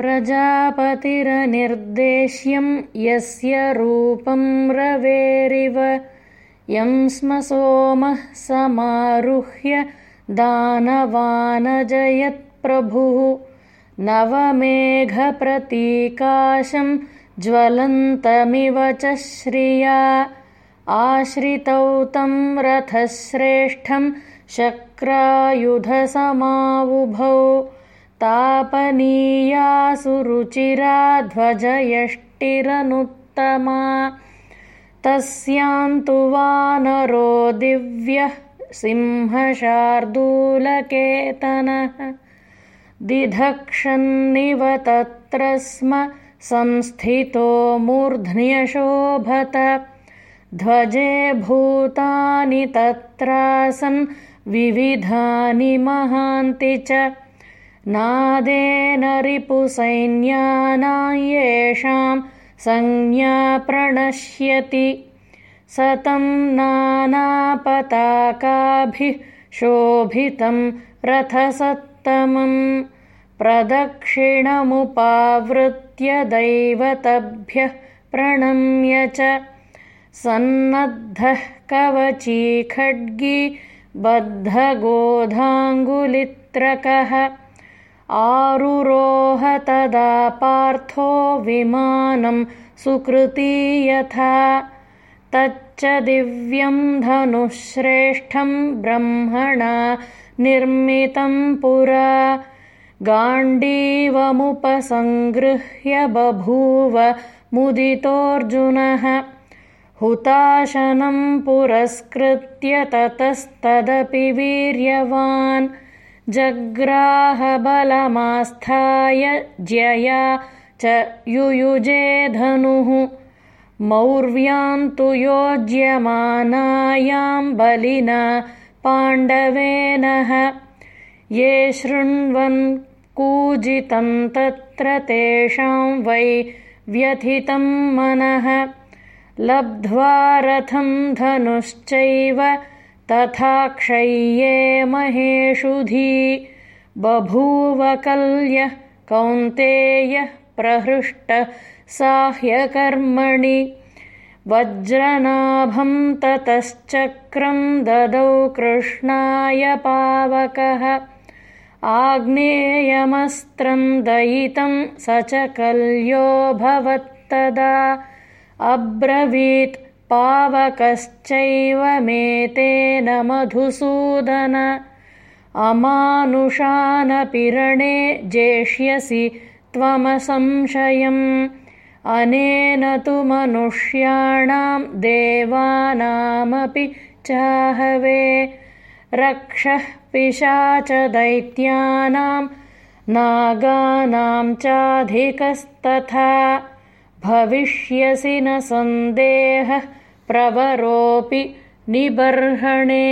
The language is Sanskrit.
प्रजापतिरनिर्देश्यं यस्य रूपं रवेरिव यं स्म सोमः समारुह्य दानवानजयत्प्रभुः। नवमेघप्रतीकाशं ज्वलन्तमिव च श्रिया। आश्रितौ तं रथश्रेष्ठं शक्रायुधसमावुभौ तापनीया सुरुचिरा ध्वजयष्टिरनुत्तमा। तस्यान्तु वानरो दिव्यः सिंहशार्दूलकेतनः। दिधक्षन्निव तत्र स्म संस्थितो मूर्ध्न्यशोभत। ध्वजे भूतानि तत्रासन् विविधानि महान्ति च नादेन रिपुसैन्यानां येषां संज्ञा प्रणश्यति। सतं नानापताकाभिः शोभितं रथसत्तमं प्रदक्षिणमुपावृत्य दैवतभ्यः प्रणम्य च सन्नद्धः कवची खड्गी बद्धगोधाङ्गुलित्रकः आरुरोह तदा पार्थो विमानं सुकृती यथा। तच्च दिव्यं धनुःश्रेष्ठं ब्रह्मणा निर्मितं पुरा। गाण्डीवमुपसङ्गृह्य बभूव मुदितोऽर्जुनः। हुताशनं पुरस्कृत्य ततस्तदपि वीर्यवान् जग्राहबलमास्थाय ज्यया च युयुजे धनुः मौर्व्यान्तु योज्यमानायां बलिना पाण्डवेनः ये शृण्वन् कूजितं तत्र तेषां वै व्यथितं मनः। लब्ध्वा रथं धनुश्चैव तथा क्षय्ये महेषुधी बभूवकल्यः कौन्तेयः प्रहृष्टः साह्यकर्मणि वज्रनाभं ततश्चक्रं ददौ कृष्णाय पावकः आग्नेयमस्त्रं दयितं स च कल्योऽभवत्तदा अब्रवीत् पावकश्चैव मेतेन मधुसूदन। अमानुषानपिरणे जेष्यसि त्वमसंशयम् अनेन तु मनुष्याणां देवानामपि चाहवे। रक्षः पिशाचदैत्यानां नागानां चाधिकस्तथा। भविष्यसि न सन्देहः प्रवरोऽपि निबर्हणे